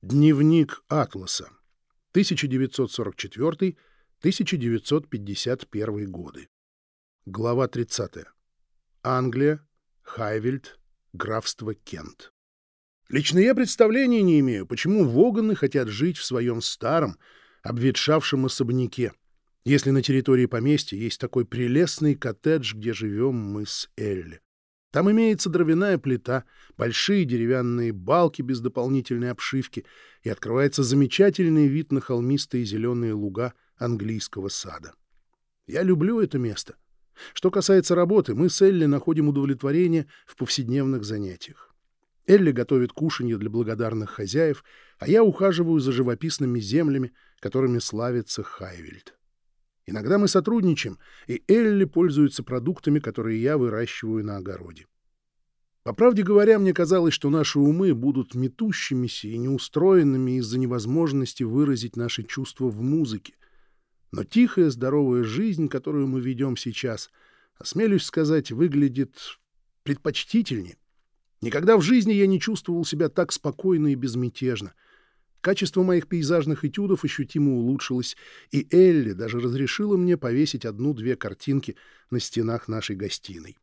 Дневник Атласа. 1944-1951 годы. Глава 30. Англия, Хайвельд, графство Кент. Лично я представления не имею, почему Воганы хотят жить в своем старом, обветшавшем особняке, если на территории поместья есть такой прелестный коттедж, где живем мы с Элли. Там имеется дровяная плита, большие деревянные балки без дополнительной обшивки, и открывается замечательный вид на холмистые зеленые луга английского сада. Я люблю это место. Что касается работы, мы с Элли находим удовлетворение в повседневных занятиях. Элли готовит кушанье для благодарных хозяев, а я ухаживаю за живописными землями, которыми славится Хайвельд. Иногда мы сотрудничаем, и Элли пользуется продуктами, которые я выращиваю на огороде. По правде говоря, мне казалось, что наши умы будут метущимися и неустроенными из-за невозможности выразить наши чувства в музыке. Но тихая, здоровая жизнь, которую мы ведем сейчас, осмелюсь сказать, выглядит предпочтительнее. Никогда в жизни я не чувствовал себя так спокойно и безмятежно — Качество моих пейзажных этюдов ощутимо улучшилось, и Элли даже разрешила мне повесить одну-две картинки на стенах нашей гостиной.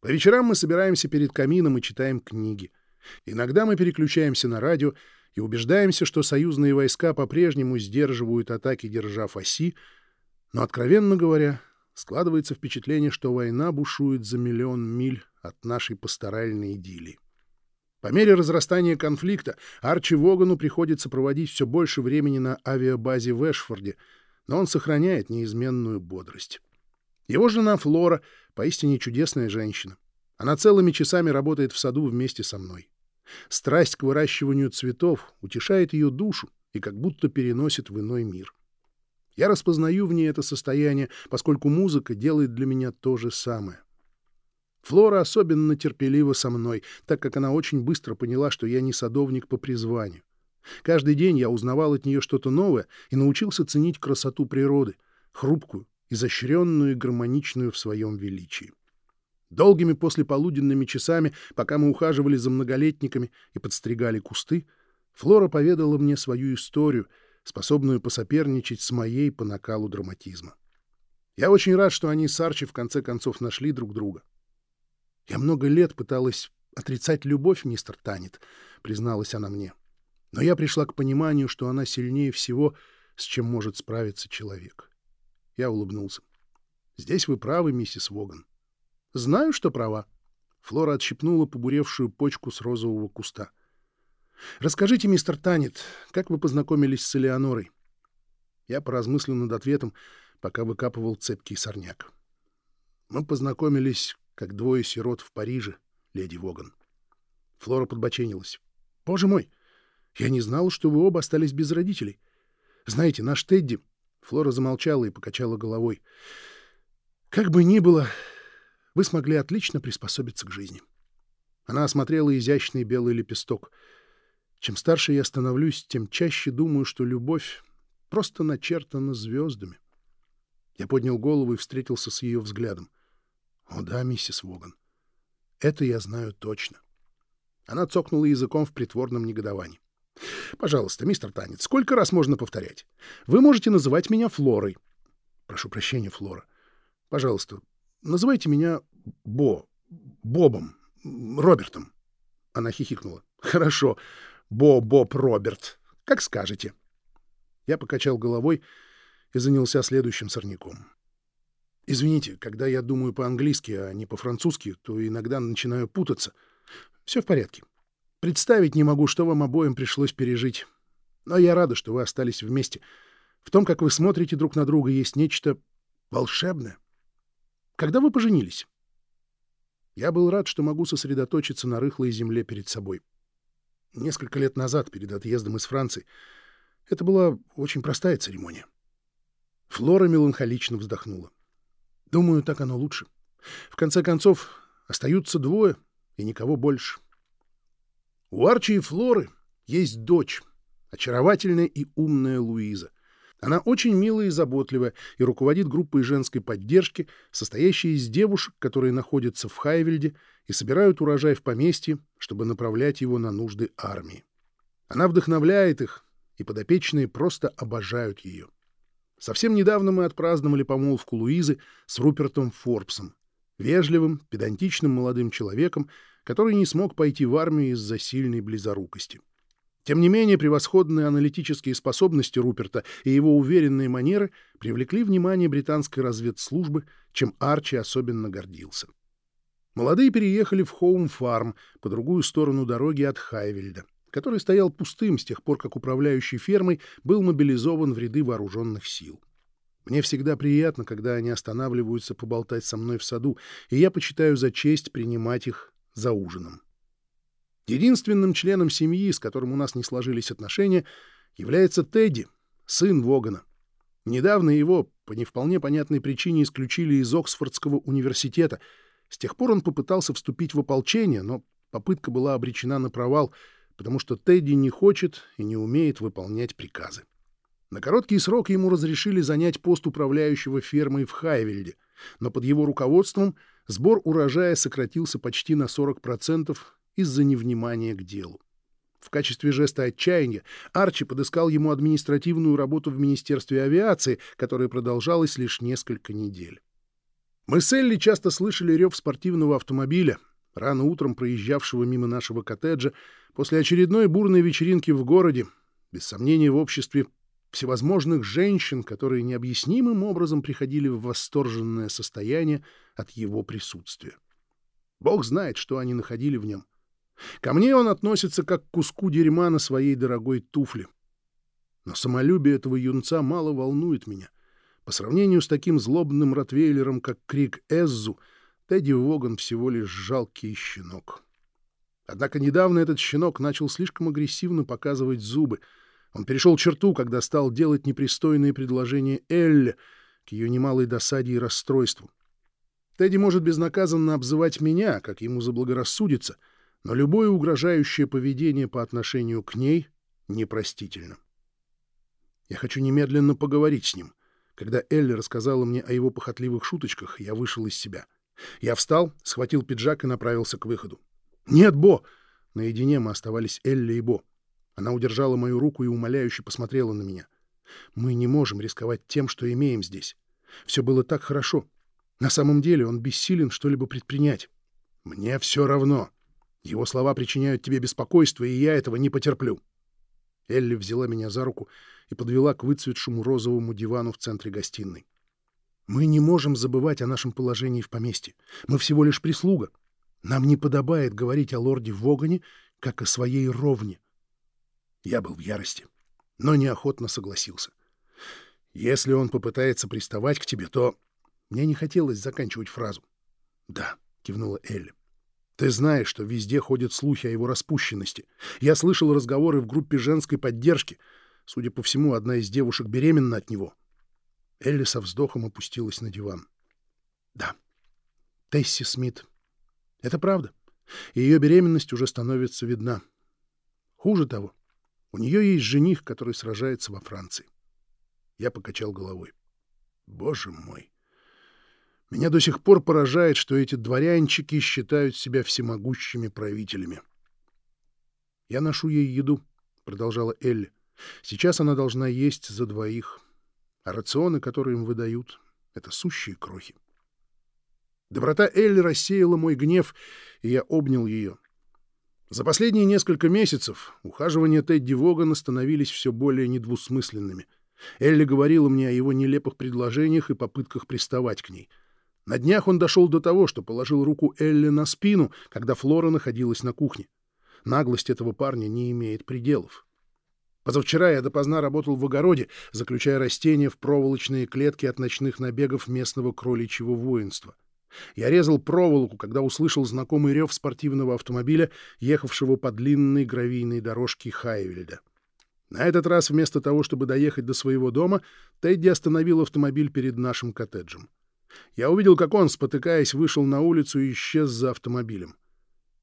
По вечерам мы собираемся перед камином и читаем книги. Иногда мы переключаемся на радио и убеждаемся, что союзные войска по-прежнему сдерживают атаки, держав оси, но, откровенно говоря, складывается впечатление, что война бушует за миллион миль от нашей пасторальной идиллии. По мере разрастания конфликта Арчи Вогану приходится проводить все больше времени на авиабазе в Эшфорде, но он сохраняет неизменную бодрость. Его жена Флора поистине чудесная женщина. Она целыми часами работает в саду вместе со мной. Страсть к выращиванию цветов утешает ее душу и как будто переносит в иной мир. Я распознаю в ней это состояние, поскольку музыка делает для меня то же самое. Флора особенно терпелива со мной, так как она очень быстро поняла, что я не садовник по призванию. Каждый день я узнавал от нее что-то новое и научился ценить красоту природы, хрупкую, изощренную и гармоничную в своем величии. Долгими послеполуденными часами, пока мы ухаживали за многолетниками и подстригали кусты, Флора поведала мне свою историю, способную посоперничать с моей по накалу драматизма. Я очень рад, что они с Арчи в конце концов нашли друг друга. «Я много лет пыталась отрицать любовь, мистер Танет», — призналась она мне. «Но я пришла к пониманию, что она сильнее всего, с чем может справиться человек». Я улыбнулся. «Здесь вы правы, миссис Воган». «Знаю, что права». Флора отщипнула побуревшую почку с розового куста. «Расскажите, мистер Танет, как вы познакомились с Элеонорой?» Я поразмыслил над ответом, пока выкапывал цепкий сорняк. Мы познакомились как двое сирот в Париже, леди Воган. Флора подбоченилась. «Боже мой! Я не знал, что вы оба остались без родителей. Знаете, наш Тедди...» Флора замолчала и покачала головой. «Как бы ни было, вы смогли отлично приспособиться к жизни». Она осмотрела изящный белый лепесток. Чем старше я становлюсь, тем чаще думаю, что любовь просто начертана звездами. Я поднял голову и встретился с ее взглядом. О да, миссис Воган. Это я знаю точно. Она цокнула языком в притворном негодовании. Пожалуйста, мистер Танец, сколько раз можно повторять? Вы можете называть меня Флорой. Прошу прощения, Флора. Пожалуйста, называйте меня Бо, Бобом, Робертом. Она хихикнула. Хорошо, Бо, Боб, Роберт. Как скажете. Я покачал головой и занялся следующим сорняком. Извините, когда я думаю по-английски, а не по-французски, то иногда начинаю путаться. Все в порядке. Представить не могу, что вам обоим пришлось пережить. Но я рада, что вы остались вместе. В том, как вы смотрите друг на друга, есть нечто волшебное. Когда вы поженились? Я был рад, что могу сосредоточиться на рыхлой земле перед собой. Несколько лет назад, перед отъездом из Франции, это была очень простая церемония. Флора меланхолично вздохнула. Думаю, так оно лучше. В конце концов, остаются двое и никого больше. У Арчи и Флоры есть дочь, очаровательная и умная Луиза. Она очень милая и заботливая и руководит группой женской поддержки, состоящей из девушек, которые находятся в Хайвельде и собирают урожай в поместье, чтобы направлять его на нужды армии. Она вдохновляет их, и подопечные просто обожают ее. Совсем недавно мы отпраздновали помолвку Луизы с Рупертом Форбсом, вежливым, педантичным молодым человеком, который не смог пойти в армию из-за сильной близорукости. Тем не менее, превосходные аналитические способности Руперта и его уверенные манеры привлекли внимание британской разведслужбы, чем Арчи особенно гордился. Молодые переехали в Хоум-фарм по другую сторону дороги от Хайвельда который стоял пустым с тех пор, как управляющий фермой был мобилизован в ряды вооруженных сил. Мне всегда приятно, когда они останавливаются поболтать со мной в саду, и я почитаю за честь принимать их за ужином. Единственным членом семьи, с которым у нас не сложились отношения, является Тедди, сын Вогана. Недавно его, по не вполне понятной причине, исключили из Оксфордского университета. С тех пор он попытался вступить в ополчение, но попытка была обречена на провал — потому что Тедди не хочет и не умеет выполнять приказы. На короткий срок ему разрешили занять пост управляющего фермой в Хайвельде, но под его руководством сбор урожая сократился почти на 40% из-за невнимания к делу. В качестве жеста отчаяния Арчи подыскал ему административную работу в Министерстве авиации, которая продолжалась лишь несколько недель. Мы с Элли часто слышали рев спортивного автомобиля, рано утром проезжавшего мимо нашего коттеджа, после очередной бурной вечеринки в городе, без сомнения в обществе всевозможных женщин, которые необъяснимым образом приходили в восторженное состояние от его присутствия. Бог знает, что они находили в нем. Ко мне он относится как к куску дерьма на своей дорогой туфле. Но самолюбие этого юнца мало волнует меня. По сравнению с таким злобным ротвейлером, как Крик Эззу — Тедди Воган всего лишь жалкий щенок. Однако недавно этот щенок начал слишком агрессивно показывать зубы. Он перешел черту, когда стал делать непристойные предложения Элле к ее немалой досаде и расстройству. Тедди может безнаказанно обзывать меня, как ему заблагорассудится, но любое угрожающее поведение по отношению к ней непростительно. Я хочу немедленно поговорить с ним. Когда Элли рассказала мне о его похотливых шуточках, я вышел из себя — я встал, схватил пиджак и направился к выходу. «Нет, Бо!» Наедине мы оставались Элли и Бо. Она удержала мою руку и умоляюще посмотрела на меня. «Мы не можем рисковать тем, что имеем здесь. Все было так хорошо. На самом деле он бессилен что-либо предпринять. Мне все равно. Его слова причиняют тебе беспокойство, и я этого не потерплю». Элли взяла меня за руку и подвела к выцветшему розовому дивану в центре гостиной. Мы не можем забывать о нашем положении в поместье. Мы всего лишь прислуга. Нам не подобает говорить о лорде Вогане, как о своей ровне. Я был в ярости, но неохотно согласился. Если он попытается приставать к тебе, то... Мне не хотелось заканчивать фразу. «Да», — кивнула Элли. «Ты знаешь, что везде ходят слухи о его распущенности. Я слышал разговоры в группе женской поддержки. Судя по всему, одна из девушек беременна от него». Элли со вздохом опустилась на диван. Да, Тесси Смит. Это правда. И ее беременность уже становится видна. Хуже того, у нее есть жених, который сражается во Франции. Я покачал головой. Боже мой! Меня до сих пор поражает, что эти дворянчики считают себя всемогущими правителями. «Я ношу ей еду», — продолжала Элли. «Сейчас она должна есть за двоих а рационы, которые им выдают, — это сущие крохи. Доброта Элли рассеяла мой гнев, и я обнял ее. За последние несколько месяцев ухаживания Тедди Вогана становились все более недвусмысленными. Элли говорила мне о его нелепых предложениях и попытках приставать к ней. На днях он дошел до того, что положил руку Элли на спину, когда Флора находилась на кухне. Наглость этого парня не имеет пределов. Позавчера я допоздна работал в огороде, заключая растения в проволочные клетки от ночных набегов местного кроличьего воинства. Я резал проволоку, когда услышал знакомый рев спортивного автомобиля, ехавшего по длинной гравийной дорожке Хайвельда. На этот раз вместо того, чтобы доехать до своего дома, Тедди остановил автомобиль перед нашим коттеджем. Я увидел, как он, спотыкаясь, вышел на улицу и исчез за автомобилем.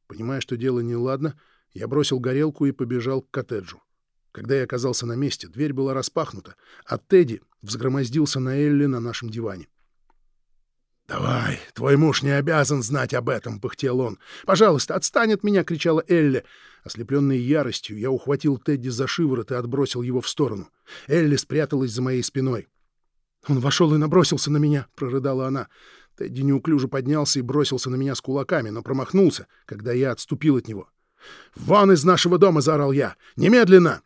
Понимая, что дело неладно, я бросил горелку и побежал к коттеджу. Когда я оказался на месте, дверь была распахнута, а Тедди взгромоздился на Элли на нашем диване. «Давай, твой муж не обязан знать об этом», — пыхтел он. «Пожалуйста, отстань от меня!» — кричала Элли. Ослепленный яростью, я ухватил Тедди за шиворот и отбросил его в сторону. Элли спряталась за моей спиной. «Он вошел и набросился на меня», — прорыдала она. Тедди неуклюже поднялся и бросился на меня с кулаками, но промахнулся, когда я отступил от него. «Вон из нашего дома!» — заорал я. «Немедленно!»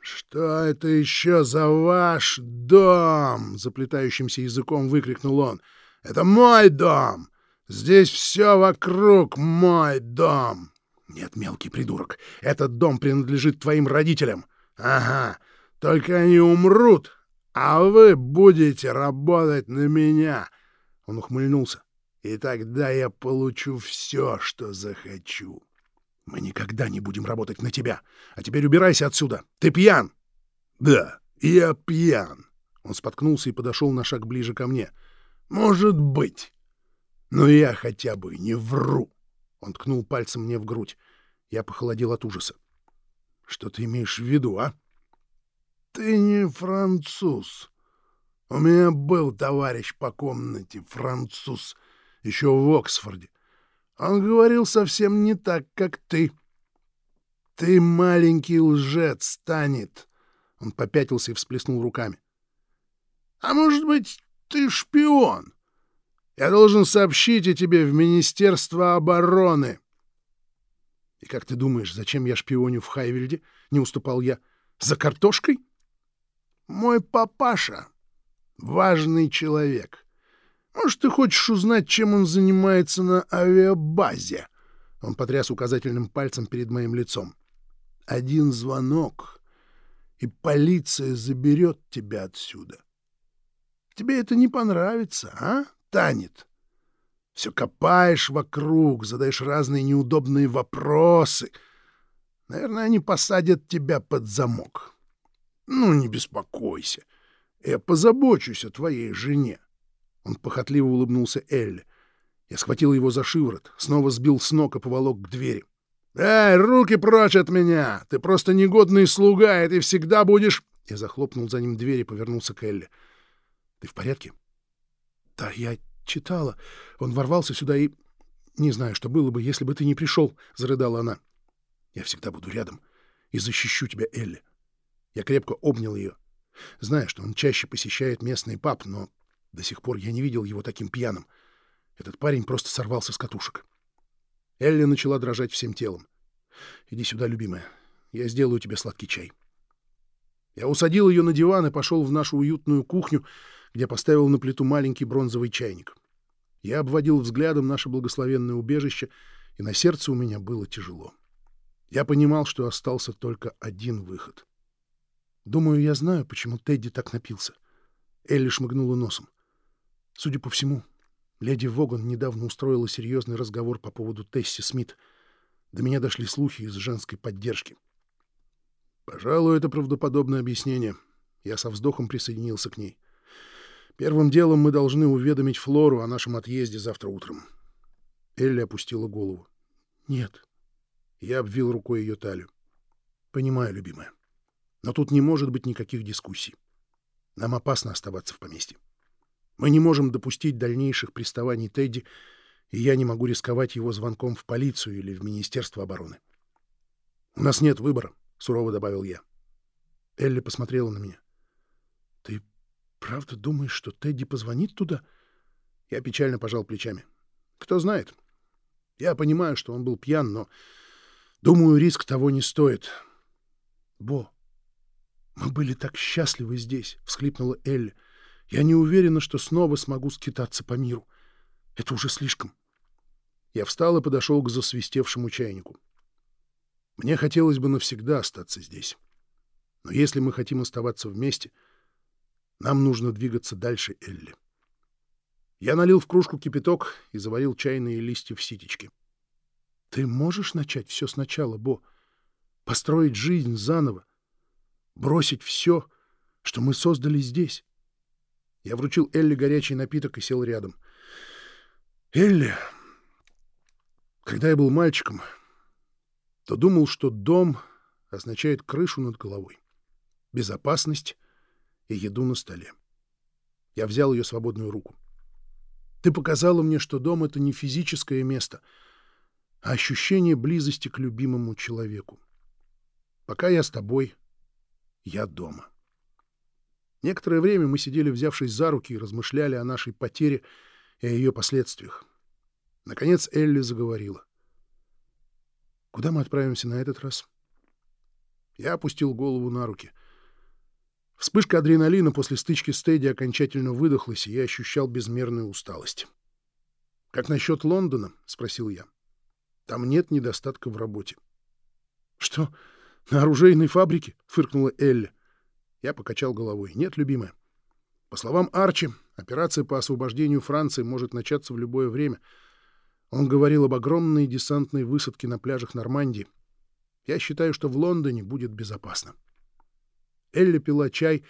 «Что это еще за ваш дом?» — заплетающимся языком выкрикнул он. «Это мой дом! Здесь все вокруг мой дом!» «Нет, мелкий придурок, этот дом принадлежит твоим родителям!» «Ага, только они умрут, а вы будете работать на меня!» Он ухмыльнулся. «И тогда я получу все, что захочу!» Мы никогда не будем работать на тебя. А теперь убирайся отсюда. Ты пьян. Да, я пьян. Он споткнулся и подошел на шаг ближе ко мне. Может быть. Но я хотя бы не вру. Он ткнул пальцем мне в грудь. Я похолодел от ужаса. Что ты имеешь в виду, а? Ты не француз. У меня был товарищ по комнате, француз, еще в Оксфорде. Он говорил совсем не так, как ты. Ты маленький лжец, станет. Он попятился и всплеснул руками. А может быть, ты шпион? Я должен сообщить о тебе в Министерство обороны. И как ты думаешь, зачем я шпионю в Хайвельде? Не уступал я. За картошкой? Мой папаша — важный человек. Может, ты хочешь узнать, чем он занимается на авиабазе?» Он потряс указательным пальцем перед моим лицом. «Один звонок, и полиция заберет тебя отсюда. Тебе это не понравится, а, Танет? Все копаешь вокруг, задаешь разные неудобные вопросы. Наверное, они посадят тебя под замок. Ну, не беспокойся, я позабочусь о твоей жене. Он похотливо улыбнулся Элли. Я схватил его за шиворот, снова сбил с ног и поволок к двери. «Эй, руки прочь от меня! Ты просто негодный слуга, и ты всегда будешь...» Я захлопнул за ним дверь и повернулся к Элли. «Ты в порядке?» «Да, я читала. Он ворвался сюда и... Не знаю, что было бы, если бы ты не пришел», — зарыдала она. «Я всегда буду рядом и защищу тебя, Элли». Я крепко обнял ее. Знаю, что он чаще посещает местный паб, но до сих пор я не видел его таким пьяным. Этот парень просто сорвался с катушек. Элли начала дрожать всем телом. «Иди сюда, любимая. Я сделаю тебе сладкий чай». Я усадил ее на диван и пошел в нашу уютную кухню, где поставил на плиту маленький бронзовый чайник. Я обводил взглядом наше благословенное убежище, и на сердце у меня было тяжело. Я понимал, что остался только один выход. Думаю, я знаю, почему Тедди так напился. Элли шмыгнула носом. Судя по всему, леди Воган недавно устроила серьезный разговор по поводу Тесси Смит. До меня дошли слухи из женской поддержки. Пожалуй, это правдоподобное объяснение. Я со вздохом присоединился к ней. Первым делом мы должны уведомить Флору о нашем отъезде завтра утром. Элли опустила голову. Нет. Я обвил рукой ее талию. Понимаю, любимая. Но тут не может быть никаких дискуссий. Нам опасно оставаться в поместье. Мы не можем допустить дальнейших приставаний Тедди, и я не могу рисковать его звонком в полицию или в Министерство обороны. «У нас нет выбора», — сурово добавил я. Элли посмотрела на меня. «Ты правда думаешь, что Тедди позвонит туда?» Я печально пожал плечами. «Кто знает. Я понимаю, что он был пьян, но, думаю, риск того не стоит. Бо, мы были так счастливы здесь», — всхлипнула Элли. Я не уверена, что снова смогу скитаться по миру. Это уже слишком. Я встал и подошел к засвистевшему чайнику. Мне хотелось бы навсегда остаться здесь. Но если мы хотим оставаться вместе, нам нужно двигаться дальше, Элли. Я налил в кружку кипяток и заварил чайные листья в ситечке. Ты можешь начать все сначала, Бо? Построить жизнь заново? Бросить все, что мы создали здесь? Я вручил Элли горячий напиток и сел рядом. «Элли, когда я был мальчиком, то думал, что дом означает крышу над головой, безопасность и еду на столе. Я взял ее свободную руку. Ты показала мне, что дом — это не физическое место, а ощущение близости к любимому человеку. Пока я с тобой, я дома. Некоторое время мы сидели, взявшись за руки, и размышляли о нашей потере и о ее последствиях. Наконец Элли заговорила. «Куда мы отправимся на этот раз?» Я опустил голову на руки. Вспышка адреналина после стычки с Тедди окончательно выдохлась, и я ощущал безмерную усталость. «Как насчет Лондона?» — спросил я. «Там нет недостатка в работе». «Что, на оружейной фабрике?» — фыркнула Элли. Я покачал головой. «Нет, любимая. По словам Арчи, операция по освобождению Франции может начаться в любое время. Он говорил об огромной десантной высадке на пляжах Нормандии. Я считаю, что в Лондоне будет безопасно». Элли пила чай,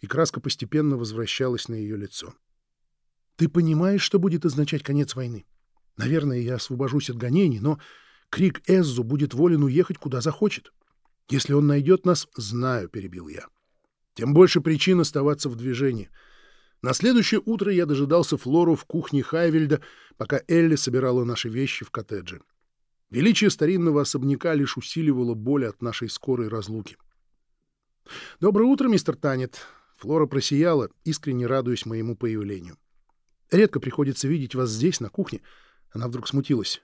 и краска постепенно возвращалась на ее лицо. «Ты понимаешь, что будет означать конец войны? Наверное, я освобожусь от гонений, но Крик Эззу будет волен уехать, куда захочет. Если он найдет нас, знаю, — перебил я. Тем больше причин оставаться в движении. На следующее утро я дожидался Флору в кухне Хайвельда, пока Элли собирала наши вещи в коттедже. Величие старинного особняка лишь усиливало боль от нашей скорой разлуки. «Доброе утро, мистер Танет!» Флора просияла, искренне радуясь моему появлению. «Редко приходится видеть вас здесь, на кухне». Она вдруг смутилась.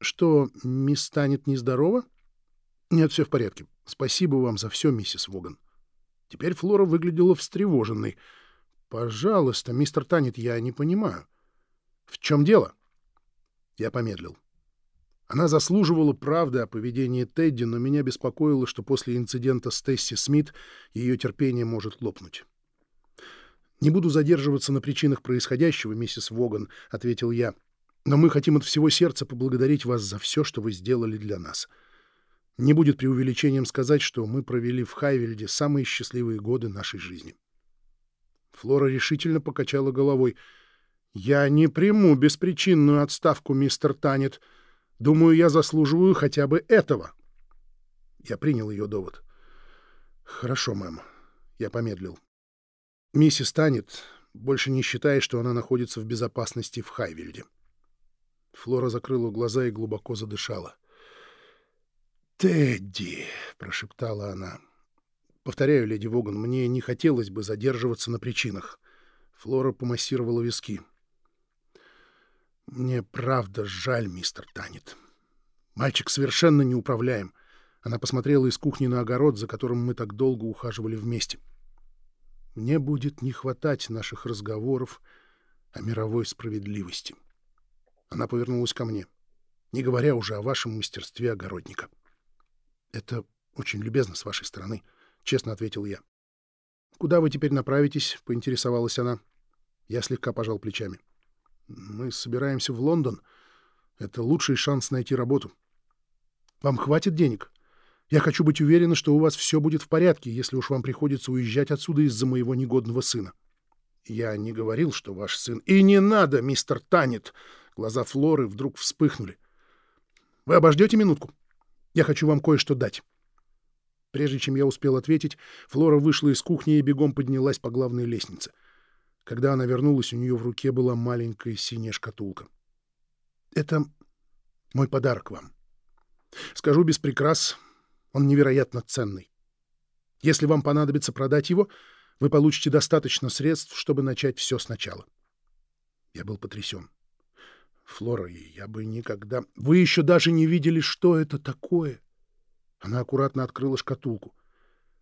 «Что, мисс Танет нездорова?» «Нет, все в порядке. Спасибо вам за все, миссис Воган». Теперь Флора выглядела встревоженной. «Пожалуйста, мистер Танет, я не понимаю. В чем дело?» Я помедлил. Она заслуживала правды о поведении Тедди, но меня беспокоило, что после инцидента с Тесси Смит ее терпение может лопнуть. «Не буду задерживаться на причинах происходящего, миссис Воган», — ответил я. «Но мы хотим от всего сердца поблагодарить вас за все, что вы сделали для нас. Не будет преувеличением сказать, что мы провели в Хайвельде самые счастливые годы нашей жизни». Флора решительно покачала головой. «Я не приму беспричинную отставку, мистер Танет». Думаю, я заслуживаю хотя бы этого. Я принял ее довод. Хорошо, мэм. Я помедлил. Миссис Танет больше не считает, что она находится в безопасности в Хайвильде. Флора закрыла глаза и глубоко задышала. «Тедди!» — прошептала она. «Повторяю, леди Воган, мне не хотелось бы задерживаться на причинах». Флора помассировала виски. Мне правда жаль, мистер Танет. Мальчик совершенно неуправляем. Она посмотрела из кухни на огород, за которым мы так долго ухаживали вместе. Мне будет не хватать наших разговоров о мировой справедливости. Она повернулась ко мне, не говоря уже о вашем мастерстве огородника. Это очень любезно с вашей стороны, честно ответил я. Куда вы теперь направитесь? поинтересовалась она. Я слегка пожал плечами. — мы собираемся в Лондон. Это лучший шанс найти работу. Вам хватит денег? Я хочу быть уверена, что у вас все будет в порядке, если уж вам приходится уезжать отсюда из-за моего негодного сына. Я не говорил, что ваш сын... И не надо, мистер Танет! Глаза Флоры вдруг вспыхнули. Вы обождете минутку? Я хочу вам кое-что дать. Прежде чем я успел ответить, Флора вышла из кухни и бегом поднялась по главной лестнице — когда она вернулась, у нее в руке была маленькая синяя шкатулка. «Это мой подарок вам. Скажу без прикрас, он невероятно ценный. Если вам понадобится продать его, вы получите достаточно средств, чтобы начать все сначала». Я был потрясен. «Флора, я бы никогда... Вы еще даже не видели, что это такое!» Она аккуратно открыла шкатулку.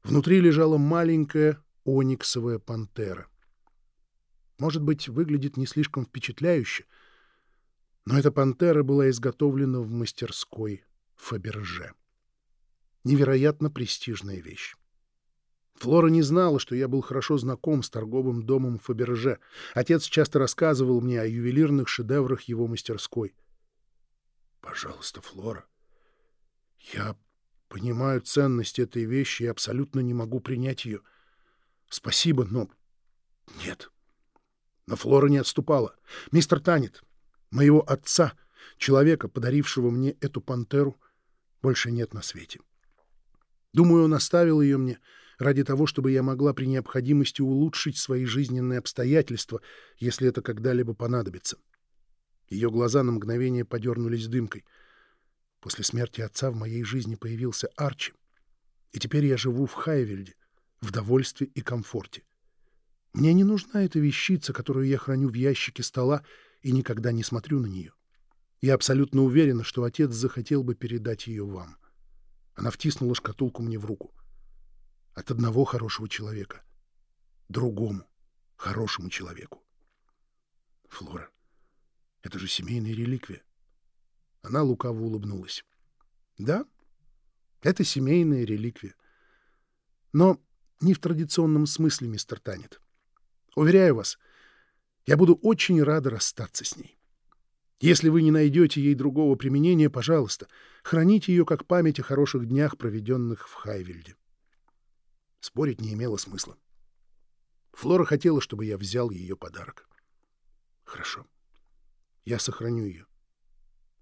Внутри лежала маленькая ониксовая пантера. Может быть, выглядит не слишком впечатляюще, но эта пантера была изготовлена в мастерской Фаберже. Невероятно престижная вещь. Флора не знала, что я был хорошо знаком с торговым домом Фаберже. Отец часто рассказывал мне о ювелирных шедеврах его мастерской. «Пожалуйста, Флора, я понимаю ценность этой вещи и абсолютно не могу принять ее. Спасибо, но нет». Но Флора не отступала. «Мистер Танет, моего отца, человека, подарившего мне эту пантеру, больше нет на свете. Думаю, он оставил ее мне, ради того, чтобы я могла при необходимости улучшить свои жизненные обстоятельства, если это когда-либо понадобится. Ее глаза на мгновение подернулись дымкой. После смерти отца в моей жизни появился Арчи, и теперь я живу в Хайвельде, в довольстве и комфорте. Мне не нужна эта вещица, которую я храню в ящике стола и никогда не смотрю на нее. Я абсолютно уверена, что отец захотел бы передать ее вам. Она втиснула шкатулку мне в руку. От одного хорошего человека. Другому хорошему человеку. Флора, это же семейная реликвия. Она лукаво улыбнулась. Да, это семейная реликвия. Но не в традиционном смысле, мистер Танет. Уверяю вас, я буду очень рада расстаться с ней. Если вы не найдете ей другого применения, пожалуйста, храните ее как память о хороших днях, проведенных в Хайвельде. Спорить не имело смысла. Флора хотела, чтобы я взял ее подарок. Хорошо. Я сохраню ее.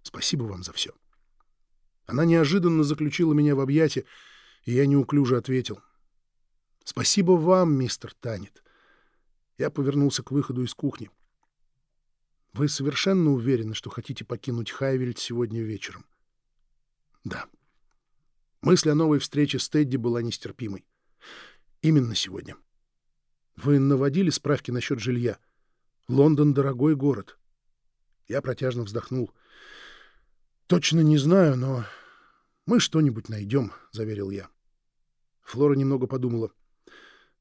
Спасибо вам за все. Она неожиданно заключила меня в объятия, и я неуклюже ответил. Спасибо вам, мистер Танет. Я повернулся к выходу из кухни. Вы совершенно уверены, что хотите покинуть Хайвельд сегодня вечером? Да. Мысль о новой встрече с Тедди была нестерпимой. Именно сегодня. Вы наводили справки насчет жилья? Лондон — дорогой город. Я протяжно вздохнул. Точно не знаю, но мы что-нибудь найдем, — заверил я. Флора немного подумала.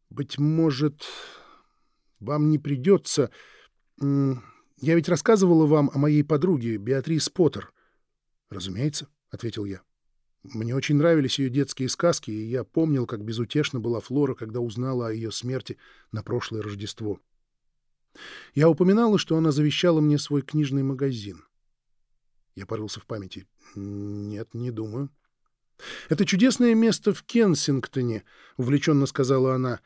Быть может, вам не придется... Я ведь рассказывала вам о моей подруге, Беатрис Поттер. — Разумеется, — ответил я. Мне очень нравились ее детские сказки, и я помнил, как безутешна была Флора, когда узнала о ее смерти на прошлое Рождество. Я упоминала, что она завещала мне свой книжный магазин. Я порылся в памяти. Нет, не думаю. «Это чудесное место в Кенсингтоне», — увлеченно сказала она.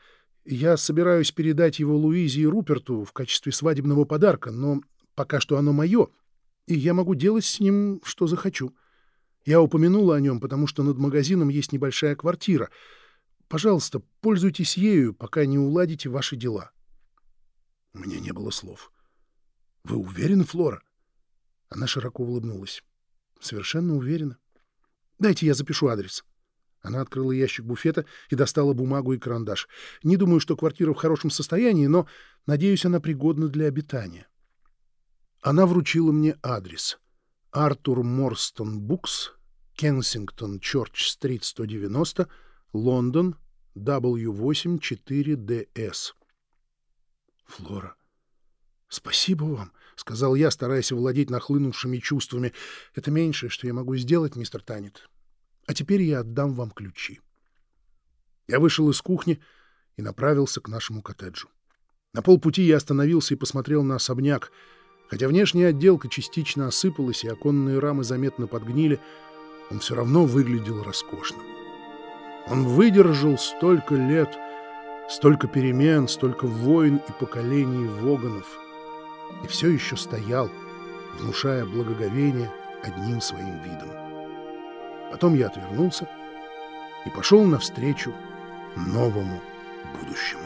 Я собираюсь передать его Луизе и Руперту в качестве свадебного подарка, но пока что оно мое, и я могу делать с ним, что захочу. Я упомянула о нем, потому что над магазином есть небольшая квартира. Пожалуйста, пользуйтесь ею, пока не уладите ваши дела. У меня не было слов. Вы уверены, Флора? Она широко улыбнулась. Совершенно уверена. Дайте я запишу адрес. Она открыла ящик буфета и достала бумагу и карандаш. Не думаю, что квартира в хорошем состоянии, но, надеюсь, она пригодна для обитания. Она вручила мне адрес. Артур Морстон Букс, Кенсингтон, Чорч-стрит, 190, Лондон, W8-4DS. Флора. «Спасибо вам», — сказал я, стараясь владеть нахлынувшими чувствами. «Это меньшее, что я могу сделать, мистер Танет. А теперь я отдам вам ключи. Я вышел из кухни и направился к нашему коттеджу. На полпути я остановился и посмотрел на особняк. Хотя внешняя отделка частично осыпалась и оконные рамы заметно подгнили, он все равно выглядел роскошно. Он выдержал столько лет, столько перемен, столько войн и поколений воганов, и все еще стоял, внушая благоговение одним своим видом. Потом я отвернулся и пошел навстречу новому будущему.